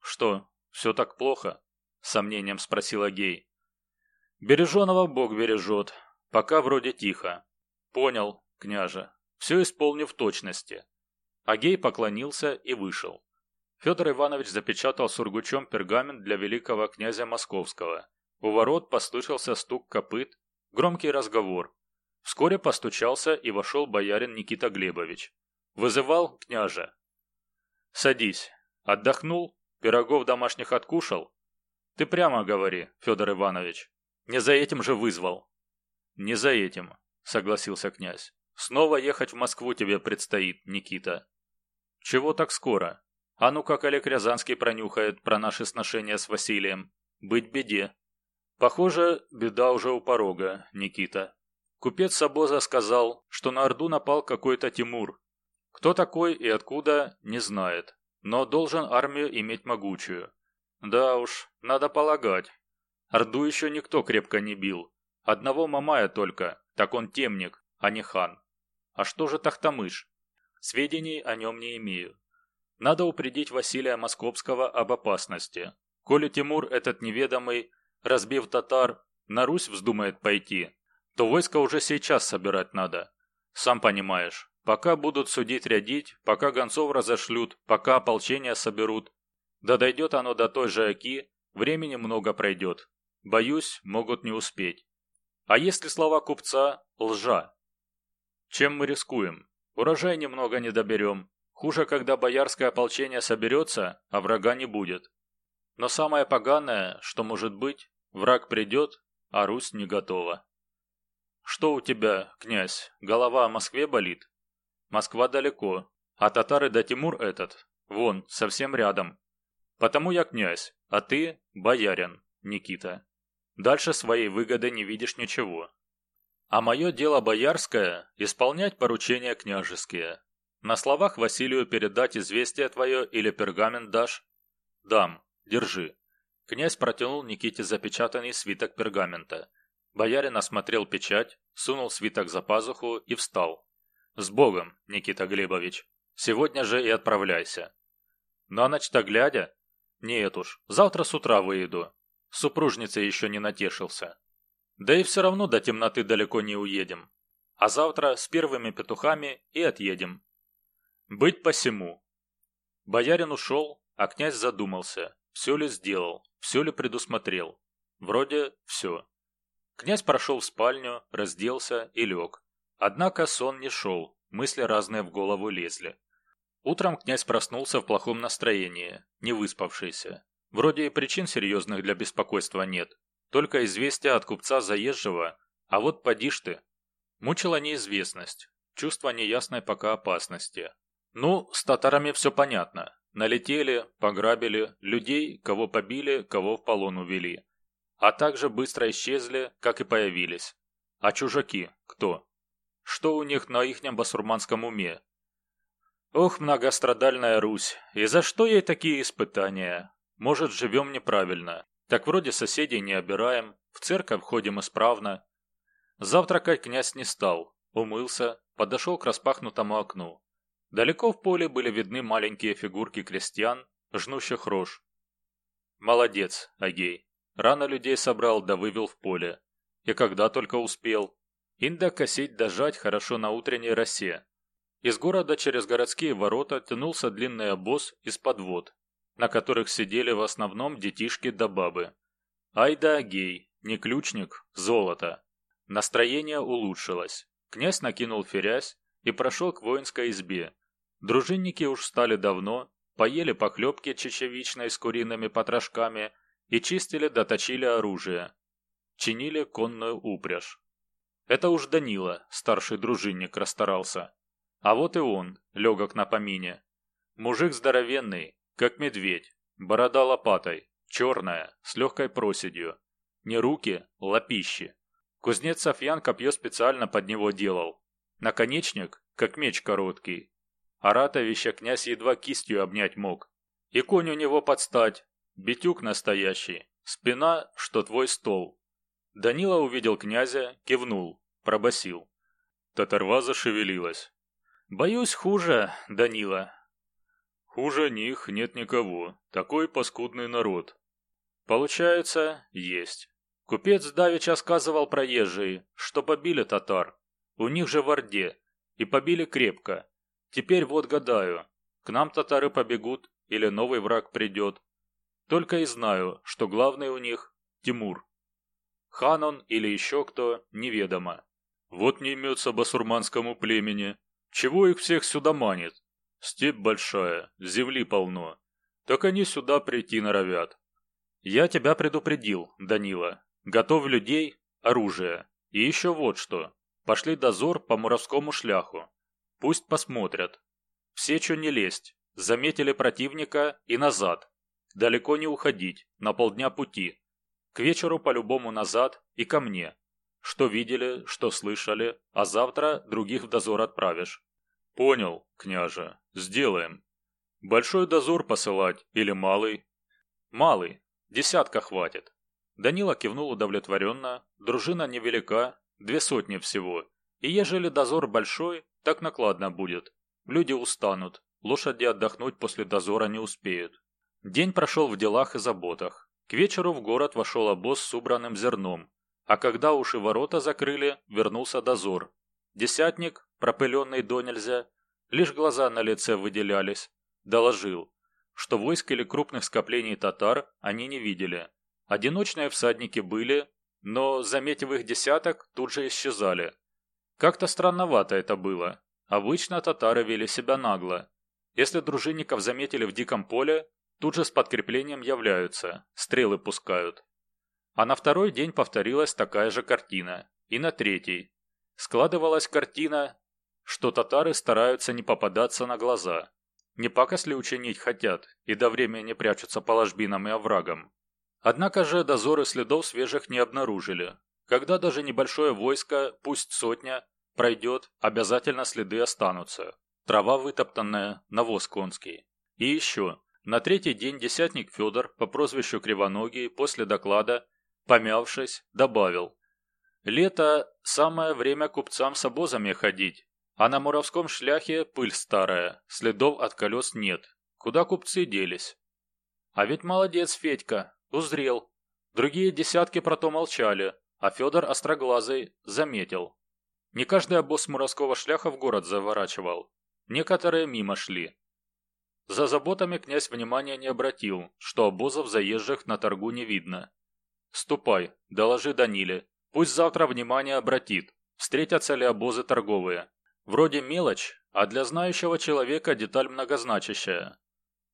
Что, все так плохо? С сомнением спросила Гей. Береженого Бог бережет, Пока вроде тихо. Понял, княже. Все исполню в точности. Агей поклонился и вышел. Федор Иванович запечатал сургучом пергамент для великого князя Московского. У ворот послышался стук копыт, громкий разговор. Вскоре постучался и вошел боярин Никита Глебович. Вызывал княжа. «Садись. Отдохнул? Пирогов домашних откушал?» «Ты прямо говори, Федор Иванович. Не за этим же вызвал». «Не за этим», — согласился князь. «Снова ехать в Москву тебе предстоит, Никита». «Чего так скоро?» А ну как Олег Рязанский пронюхает про наши сношения с Василием. Быть беде. Похоже, беда уже у порога, Никита. Купец с обоза сказал, что на Орду напал какой-то Тимур. Кто такой и откуда, не знает. Но должен армию иметь могучую. Да уж, надо полагать. Орду еще никто крепко не бил. Одного Мамая только, так он темник, а не хан. А что же Тахтамыш? Сведений о нем не имею. Надо упредить Василия Московского об опасности. Коли Тимур этот неведомый, разбив татар, на Русь вздумает пойти, то войско уже сейчас собирать надо. Сам понимаешь, пока будут судить-рядить, пока гонцов разошлют, пока ополчение соберут. Да дойдет оно до той же Оки, времени много пройдет. Боюсь, могут не успеть. А если слова купца – лжа? Чем мы рискуем? Урожай немного не доберем, Хуже, когда боярское ополчение соберется, а врага не будет. Но самое поганое, что может быть, враг придет, а Русь не готова. Что у тебя, князь, голова о Москве болит? Москва далеко, а татары да Тимур этот, вон, совсем рядом. Потому я князь, а ты боярин, Никита. Дальше своей выгоды не видишь ничего. А мое дело боярское – исполнять поручения княжеские, на словах Василию передать известие твое или пергамент дашь? Дам. Держи. Князь протянул Никите запечатанный свиток пергамента. Боярин осмотрел печать, сунул свиток за пазуху и встал. «С Богом, Никита Глебович! Сегодня же и отправляйся!» «На ночь-то глядя?» «Нет уж, завтра с утра выйду. Супружница еще не натешился. Да и все равно до темноты далеко не уедем. А завтра с первыми петухами и отъедем. Быть посему. Боярин ушел, а князь задумался, все ли сделал, все ли предусмотрел. Вроде все. Князь прошел в спальню, разделся и лег. Однако сон не шел, мысли разные в голову лезли. Утром князь проснулся в плохом настроении, не выспавшийся. Вроде и причин серьезных для беспокойства нет, только известие от купца заезжего, а вот поди ж ты. Мучила неизвестность, чувство неясной пока опасности, ну, с татарами все понятно. Налетели, пограбили, людей, кого побили, кого в полон увели. А также быстро исчезли, как и появились. А чужаки кто? Что у них на ихнем басурманском уме? Ох, многострадальная Русь, и за что ей такие испытания? Может, живем неправильно. Так вроде соседей не обираем, в церковь ходим исправно. Завтракать князь не стал, умылся, подошел к распахнутому окну. Далеко в поле были видны маленькие фигурки крестьян, жнущих рожь. Молодец, Агей. Рано людей собрал да вывел в поле. И когда только успел. Инда косить да жать хорошо на утренней росе. Из города через городские ворота тянулся длинный обоз из подвод, на которых сидели в основном детишки да бабы. Ай да Агей, не ключник, золото. Настроение улучшилось. Князь накинул ферязь и прошел к воинской избе, Дружинники уж стали давно, поели похлебки чечевичной с куриными потрошками и чистили доточили оружие. Чинили конную упряжь. Это уж Данила, старший дружинник, расстарался. А вот и он, легок на помине. Мужик здоровенный, как медведь, борода лопатой, черная, с легкой проседью. Не руки, лопищи. Кузнец Софьян копье специально под него делал. Наконечник, как меч короткий, Аратовища князь едва кистью обнять мог. И конь у него подстать, битюк настоящий, спина, что твой стол. Данила увидел князя, кивнул, пробасил. Татарва зашевелилась. «Боюсь, хуже, Данила». «Хуже них нет никого. Такой паскудный народ». «Получается, есть. Купец давеча сказывал проезжие, что побили татар. У них же в Орде. И побили крепко. Теперь вот гадаю, к нам татары побегут или новый враг придет. Только и знаю, что главный у них – Тимур. Хан он или еще кто – неведомо. Вот не имется басурманскому племени. Чего их всех сюда манит? Степь большая, земли полно. Так они сюда прийти норовят. Я тебя предупредил, Данила. Готовь людей, оружие. И еще вот что. Пошли дозор по муровскому шляху. Пусть посмотрят. Все, что не лезть. Заметили противника и назад. Далеко не уходить, на полдня пути. К вечеру по-любому назад и ко мне. Что видели, что слышали, а завтра других в дозор отправишь. Понял, княже, сделаем. Большой дозор посылать или малый? Малый, десятка хватит. Данила кивнул удовлетворенно, дружина невелика, две сотни всего. И ежели дозор большой, так накладно будет. Люди устанут, лошади отдохнуть после дозора не успеют. День прошел в делах и заботах. К вечеру в город вошел обоз с убранным зерном, а когда уши ворота закрыли, вернулся дозор. Десятник, пропыленный до нельзя, лишь глаза на лице выделялись, доложил, что войск или крупных скоплений татар они не видели. Одиночные всадники были, но, заметив их десяток, тут же исчезали. Как-то странновато это было. Обычно татары вели себя нагло. Если дружинников заметили в диком поле, тут же с подкреплением являются, стрелы пускают. А на второй день повторилась такая же картина. И на третий. Складывалась картина, что татары стараются не попадаться на глаза. Не пакость учинить хотят, и до времени прячутся по ложбинам и оврагам. Однако же дозоры следов свежих не обнаружили. Когда даже небольшое войско, пусть сотня, пройдет, обязательно следы останутся. Трава вытоптанная, навоз конский. И еще, на третий день десятник Федор по прозвищу Кривоногий после доклада Помявшись, добавил. Лето – самое время купцам с обозами ходить, а на муровском шляхе пыль старая, следов от колес нет. Куда купцы делись? А ведь молодец Федька, узрел. Другие десятки про то молчали, а Федор Остроглазый заметил. Не каждый обоз муровского шляха в город заворачивал. Некоторые мимо шли. За заботами князь внимания не обратил, что обозов заезжих на торгу не видно. «Ступай, доложи Даниле. Пусть завтра внимание обратит. Встретятся ли обозы торговые. Вроде мелочь, а для знающего человека деталь многозначащая.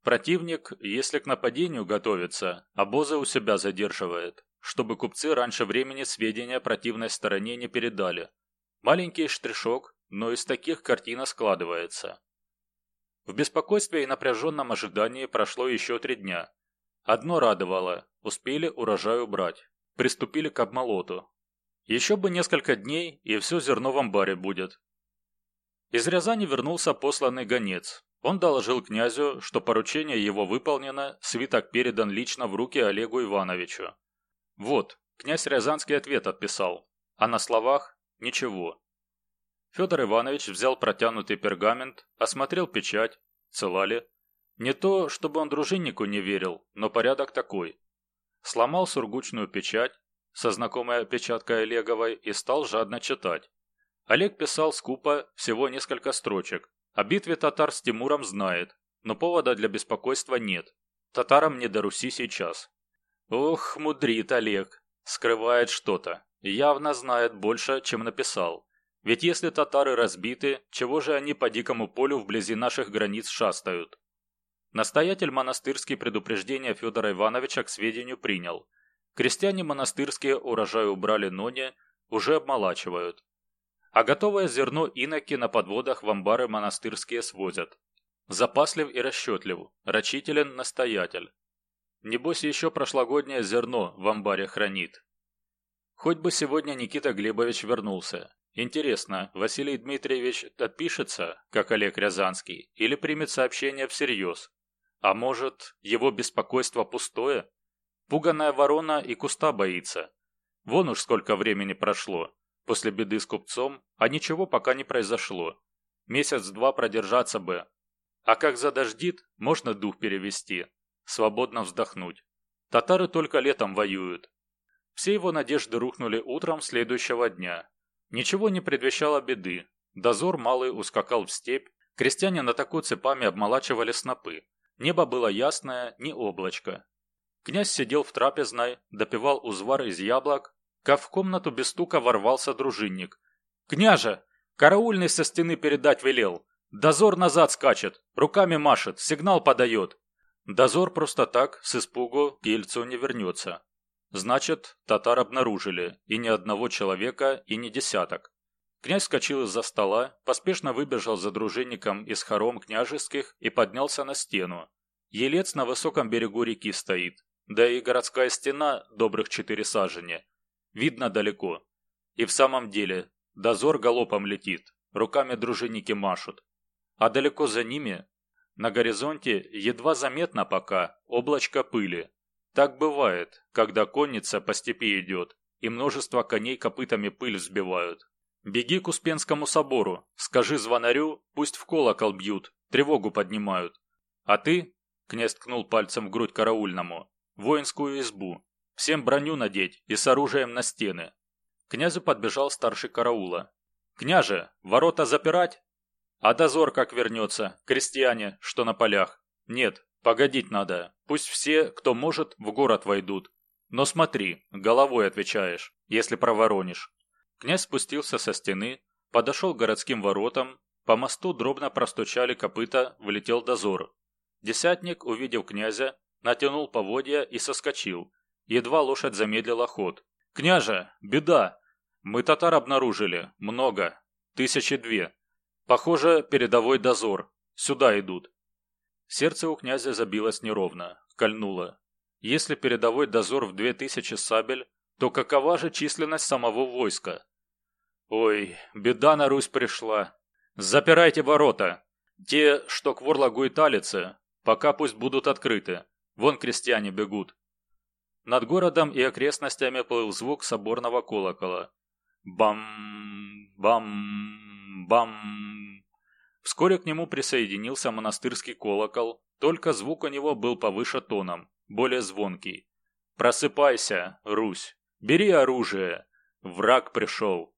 Противник, если к нападению готовится, обозы у себя задерживает, чтобы купцы раньше времени сведения противной стороне не передали. Маленький штришок, но из таких картина складывается. В беспокойстве и напряженном ожидании прошло еще три дня. Одно радовало – успели урожай убрать. Приступили к обмолоту. Еще бы несколько дней, и все зерно в амбаре будет. Из Рязани вернулся посланный гонец. Он доложил князю, что поручение его выполнено, свиток передан лично в руки Олегу Ивановичу. Вот, князь Рязанский ответ отписал, а на словах – ничего. Федор Иванович взял протянутый пергамент, осмотрел печать, цела не то, чтобы он дружиннику не верил, но порядок такой. Сломал сургучную печать со знакомой печаткой Олеговой и стал жадно читать. Олег писал скупо всего несколько строчек. О битве татар с Тимуром знает, но повода для беспокойства нет. Татарам не до Руси сейчас. Ох, мудрит Олег. Скрывает что-то. Явно знает больше, чем написал. Ведь если татары разбиты, чего же они по дикому полю вблизи наших границ шастают? Настоятель монастырский предупреждения Федора Ивановича к сведению принял. Крестьяне монастырские урожай убрали ноне, уже обмолачивают. А готовое зерно иноки на подводах в амбары монастырские свозят. Запаслив и расчетлив, рачителен настоятель. Небось еще прошлогоднее зерно в амбаре хранит. Хоть бы сегодня Никита Глебович вернулся. Интересно, Василий Дмитриевич отпишется, как Олег Рязанский, или примет сообщение всерьез? А может, его беспокойство пустое? Пуганая ворона и куста боится. Вон уж сколько времени прошло. После беды с купцом, а ничего пока не произошло. Месяц-два продержаться бы. А как задождит, можно дух перевести. Свободно вздохнуть. Татары только летом воюют. Все его надежды рухнули утром следующего дня. Ничего не предвещало беды. Дозор малый ускакал в степь. Крестьяне на такой цепами обмолачивали снопы. Небо было ясное, ни облачко. Князь сидел в трапезной, допивал узвар из яблок, как в комнату без стука ворвался дружинник. «Княже! Караульный со стены передать велел! Дозор назад скачет, руками машет, сигнал подает!» Дозор просто так, с испугу, к Ельцу не вернется. Значит, татар обнаружили, и ни одного человека, и не десяток. Князь вскочил из-за стола, поспешно выбежал за дружинником из хором княжеских и поднялся на стену. Елец на высоком берегу реки стоит, да и городская стена добрых четыре сажени. Видно далеко. И в самом деле, дозор галопом летит, руками дружинники машут. А далеко за ними, на горизонте, едва заметно пока, облачко пыли. Так бывает, когда конница по степи идет, и множество коней копытами пыль взбивают. Беги к Успенскому собору, скажи звонарю, пусть в колокол бьют, тревогу поднимают. А ты, князь ткнул пальцем в грудь караульному, воинскую избу, всем броню надеть и с оружием на стены. Князю подбежал старший караула. «Княже, ворота запирать?» «А дозор как вернется, крестьяне, что на полях?» «Нет, погодить надо, пусть все, кто может, в город войдут. Но смотри, головой отвечаешь, если проворонишь». Князь спустился со стены, подошел к городским воротам, по мосту дробно простучали копыта, влетел дозор. Десятник, увидев князя, натянул поводья и соскочил. Едва лошадь замедлила ход. «Княже, беда! Мы татар обнаружили. Много. Тысячи две. Похоже, передовой дозор. Сюда идут». Сердце у князя забилось неровно, кольнуло. Если передовой дозор в две тысячи сабель, то какова же численность самого войска? Ой, беда на Русь пришла. Запирайте ворота. Те, что к Ворлагу и Талице, пока пусть будут открыты. Вон крестьяне бегут. Над городом и окрестностями плыл звук соборного колокола. Бам, бам, бам. Вскоре к нему присоединился монастырский колокол, только звук у него был повыше тоном, более звонкий. «Просыпайся, Русь! Бери оружие! Враг пришел!»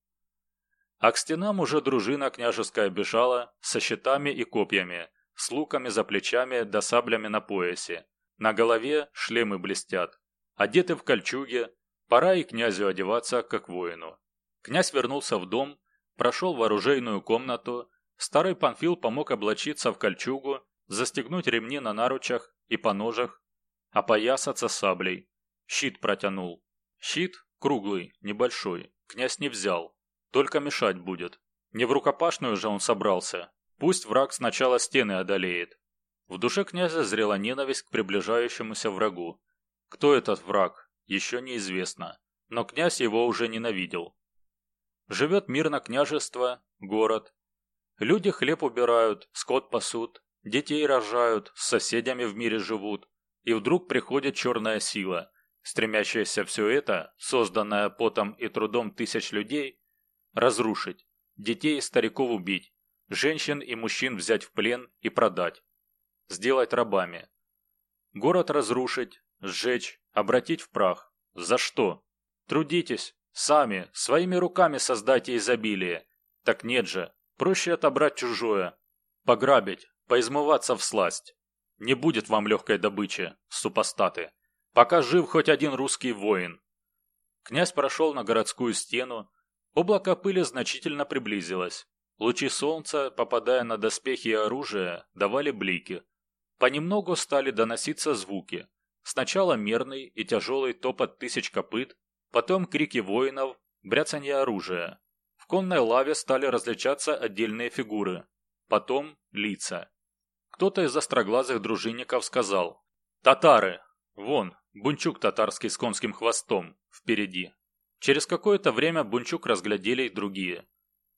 А к стенам уже дружина княжеская бежала со щитами и копьями, с луками за плечами да саблями на поясе. На голове шлемы блестят. Одеты в кольчуге, пора и князю одеваться, как воину. Князь вернулся в дом, прошел в оружейную комнату, старый Панфил помог облачиться в кольчугу, застегнуть ремни на наручах и по ножах, опоясаться саблей. Щит протянул. Щит, круглый, небольшой, князь не взял, только мешать будет. Не в рукопашную же он собрался. Пусть враг сначала стены одолеет. В душе князя зрела ненависть к приближающемуся врагу. Кто этот враг, еще неизвестно. Но князь его уже ненавидел. Живет мирно княжество, город. Люди хлеб убирают, скот пасут, детей рожают, с соседями в мире живут. И вдруг приходит черная сила, стремящаяся все это, созданное потом и трудом тысяч людей, разрушить, детей и стариков убить, женщин и мужчин взять в плен и продать, сделать рабами. Город разрушить, сжечь, обратить в прах. За что? Трудитесь, сами, своими руками создайте изобилие. Так нет же, проще отобрать чужое, пограбить, поизмываться в сласть. Не будет вам легкой добычи, супостаты. Пока жив хоть один русский воин. Князь прошел на городскую стену, Облако пыли значительно приблизилось. Лучи солнца, попадая на доспехи и оружие, давали блики. Понемногу стали доноситься звуки. Сначала мерный и тяжелый топот тысяч копыт, потом крики воинов, бряцанье оружия. В конной лаве стали различаться отдельные фигуры. Потом лица. Кто-то из остроглазых дружинников сказал «Татары! Вон, бунчук татарский с конским хвостом, впереди». Через какое-то время Бунчук разглядели и другие.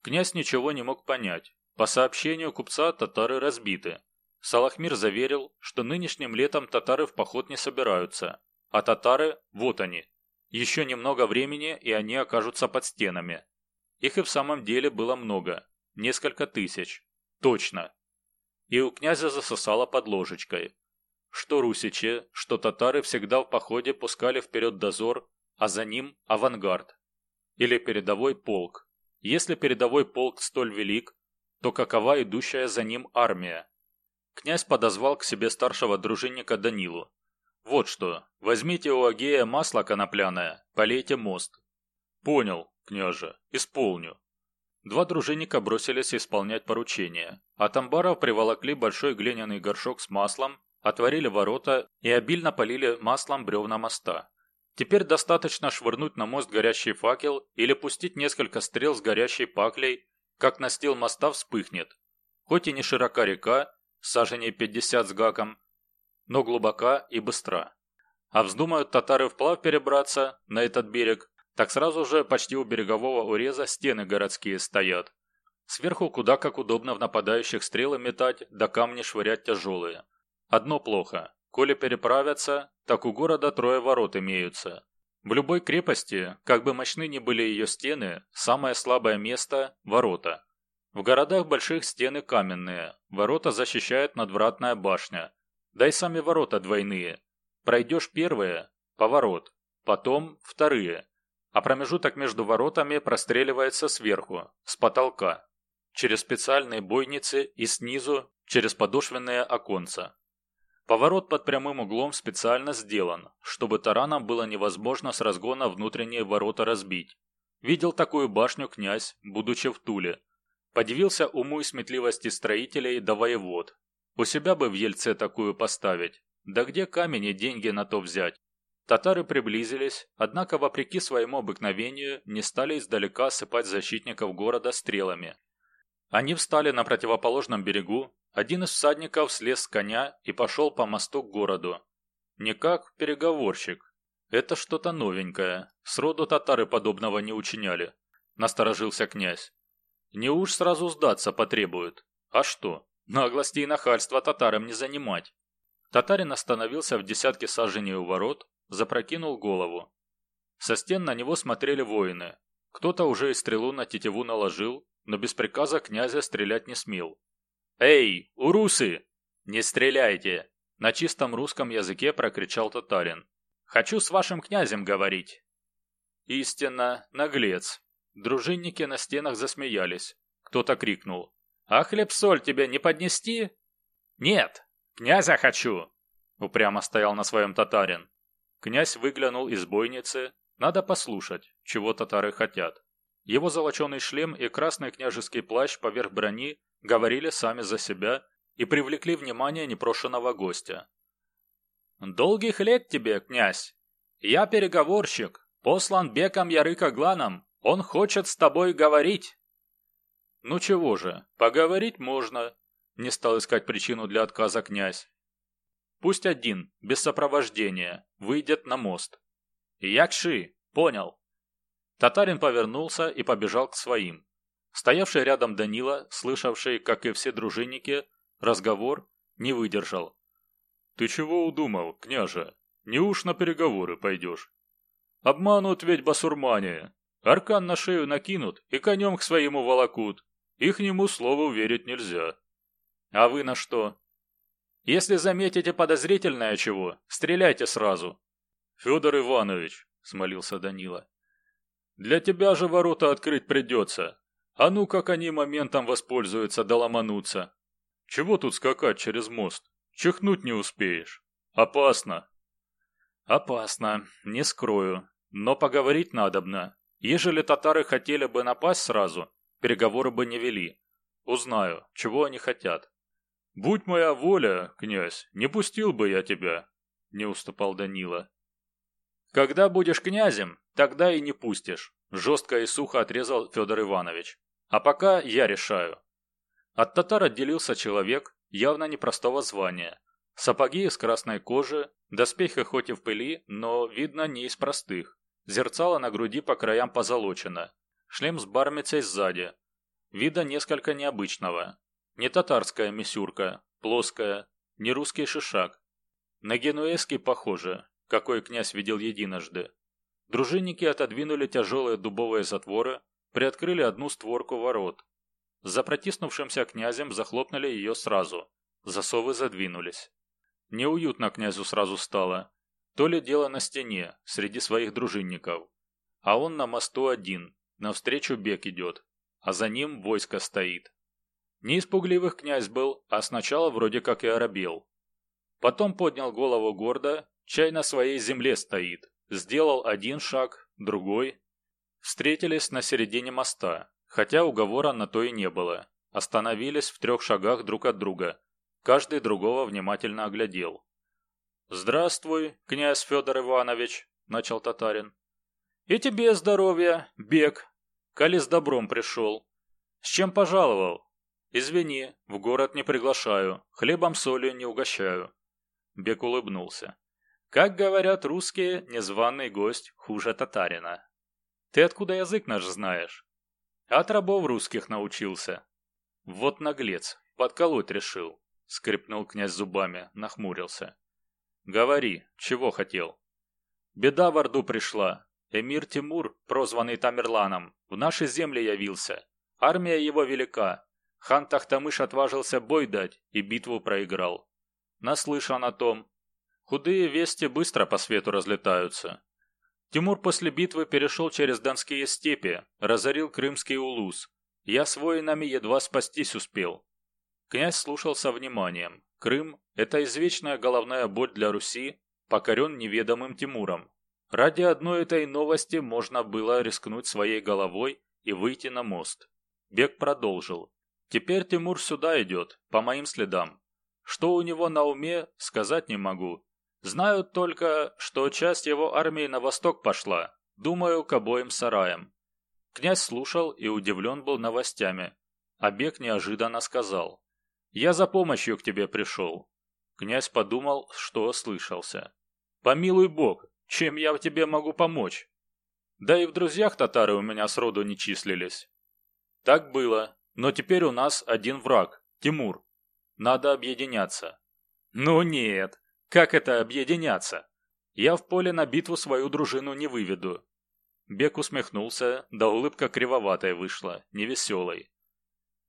Князь ничего не мог понять. По сообщению купца татары разбиты. Салахмир заверил, что нынешним летом татары в поход не собираются. А татары, вот они. Еще немного времени, и они окажутся под стенами. Их и в самом деле было много. Несколько тысяч. Точно. И у князя засосало под ложечкой. Что русичи, что татары всегда в походе пускали вперед дозор а за ним авангард или передовой полк. Если передовой полк столь велик, то какова идущая за ним армия? Князь подозвал к себе старшего дружинника Данилу. «Вот что, возьмите у Агея масло конопляное, полейте мост». «Понял, княже, исполню». Два дружинника бросились исполнять поручение, а Тамбаров приволокли большой глиняный горшок с маслом, отворили ворота и обильно полили маслом бревна моста. Теперь достаточно швырнуть на мост горящий факел или пустить несколько стрел с горящей паклей, как настил моста вспыхнет. Хоть и не широка река, саженей 50 с гаком, но глубока и быстра. А вздумают татары вплавь перебраться на этот берег, так сразу же почти у берегового уреза стены городские стоят. Сверху куда как удобно в нападающих стрелы метать, да камни швырять тяжелые. Одно плохо. Коли переправятся, так у города трое ворот имеются. В любой крепости, как бы мощны ни были ее стены, самое слабое место – ворота. В городах больших стены каменные, ворота защищает надвратная башня. Да и сами ворота двойные. Пройдешь первые – поворот, потом – вторые. А промежуток между воротами простреливается сверху, с потолка, через специальные бойницы и снизу через подошвенные оконца. Поворот под прямым углом специально сделан, чтобы тараном было невозможно с разгона внутренние ворота разбить. Видел такую башню князь, будучи в Туле. Подивился уму и сметливости строителей да воевод. У себя бы в Ельце такую поставить. Да где камень и деньги на то взять? Татары приблизились, однако, вопреки своему обыкновению, не стали издалека сыпать защитников города стрелами. Они встали на противоположном берегу, один из всадников слез с коня и пошел по мосту к городу. Не как переговорщик. Это что-то новенькое. Сроду татары подобного не учиняли. Насторожился князь. Не уж сразу сдаться потребуют. А что? Наглости и нахальства татарам не занимать. Татарин остановился в десятке саженей у ворот, запрокинул голову. Со стен на него смотрели воины. Кто-то уже и стрелу на тетиву наложил, но без приказа князя стрелять не смел. «Эй, урусы! Не стреляйте!» На чистом русском языке прокричал татарин. «Хочу с вашим князем говорить!» Истинно, наглец. Дружинники на стенах засмеялись. Кто-то крикнул. «А хлеб-соль тебе не поднести?» «Нет, князя хочу!» Упрямо стоял на своем татарин. Князь выглянул из бойницы. Надо послушать, чего татары хотят. Его золоченый шлем и красный княжеский плащ поверх брони говорили сами за себя и привлекли внимание непрошенного гостя. «Долгих лет тебе, князь! Я переговорщик, послан Беком Ярыка Гланом, он хочет с тобой говорить!» «Ну чего же, поговорить можно», — не стал искать причину для отказа князь. «Пусть один, без сопровождения, выйдет на мост». «Якши, понял». Татарин повернулся и побежал к своим. Стоявший рядом Данила, слышавший, как и все дружинники, разговор, не выдержал. «Ты чего удумал, княже? Не уж на переговоры пойдешь?» «Обманут ведь басурмане. Аркан на шею накинут и конем к своему волокут. Ихнему слову верить нельзя». «А вы на что?» «Если заметите подозрительное чего, стреляйте сразу». «Федор Иванович», — смолился Данила, — «для тебя же ворота открыть придется, а ну как они моментом воспользуются да. Чего тут скакать через мост? Чихнуть не успеешь. Опасно. Опасно, не скрою. Но поговорить надобно. Ежели татары хотели бы напасть сразу, переговоры бы не вели. Узнаю, чего они хотят. Будь моя воля, князь, не пустил бы я тебя, не уступал Данила. Когда будешь князем, тогда и не пустишь, жестко и сухо отрезал Федор Иванович. А пока я решаю. От татар отделился человек, явно непростого звания. Сапоги из красной кожи, доспехи хоть и в пыли, но, видно, не из простых. Зерцало на груди по краям позолочено. Шлем с бармицей сзади. Вида несколько необычного. Не татарская мисюрка, плоская, не русский шишак. На генуэзский похоже, какой князь видел единожды. Дружинники отодвинули тяжелые дубовые затворы, приоткрыли одну створку ворот. За протиснувшимся князем захлопнули ее сразу. Засовы задвинулись. Неуютно князю сразу стало. То ли дело на стене, среди своих дружинников. А он на мосту один, навстречу бег идет, а за ним войско стоит. Не испугливых князь был, а сначала вроде как и оробел. Потом поднял голову гордо, чай на своей земле стоит. Сделал один шаг, другой. Встретились на середине моста, хотя уговора на то и не было. Остановились в трех шагах друг от друга. Каждый другого внимательно оглядел. «Здравствуй, князь Федор Иванович», — начал татарин. «И тебе здоровья, бег, коли с добром пришел. С чем пожаловал? Извини, в город не приглашаю, хлебом солью не угощаю». Бег улыбнулся. «Как говорят русские, незваный гость хуже татарина. Ты откуда язык наш знаешь?» «От рабов русских научился». «Вот наглец, подколоть решил», — скрипнул князь зубами, нахмурился. «Говори, чего хотел?» «Беда в Орду пришла. Эмир Тимур, прозванный Тамерланом, в наши земли явился. Армия его велика. Хан Тахтамыш отважился бой дать и битву проиграл. Наслышан о том. Худые вести быстро по свету разлетаются. Тимур после битвы перешел через Донские степи, разорил Крымский улус. Я с воинами едва спастись успел. Князь слушал со вниманием. Крым – это извечная головная боль для Руси, покорен неведомым Тимуром. Ради одной этой новости можно было рискнуть своей головой и выйти на мост. Бег продолжил. Теперь Тимур сюда идет, по моим следам. Что у него на уме, сказать не могу. Знаю только, что часть его армии на восток пошла, думаю, к обоим сараям. Князь слушал и удивлен был новостями, а Бег неожиданно сказал. «Я за помощью к тебе пришел». Князь подумал, что ослышался. «Помилуй Бог, чем я тебе могу помочь?» Да и в друзьях татары у меня сроду не числились. Так было, но теперь у нас один враг, Тимур. Надо объединяться. Ну нет, как это объединяться? Я в поле на битву свою дружину не выведу. Бек усмехнулся, да улыбка кривоватая вышла, невеселой.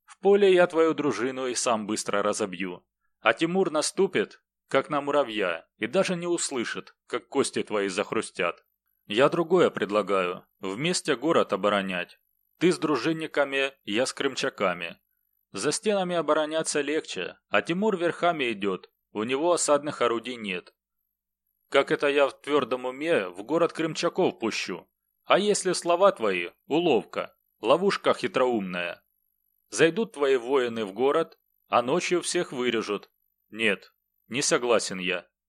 В поле я твою дружину и сам быстро разобью. А Тимур наступит, как на муравья, и даже не услышит, как кости твои захрустят. Я другое предлагаю. Вместе город оборонять. Ты с дружинниками, я с крымчаками. За стенами обороняться легче, а Тимур верхами идет, у него осадных орудий нет. Как это я в твердом уме в город крымчаков пущу? А если слова твои – уловка, ловушка хитроумная? Зайдут твои воины в город, а ночью всех вырежут. Нет, не согласен я.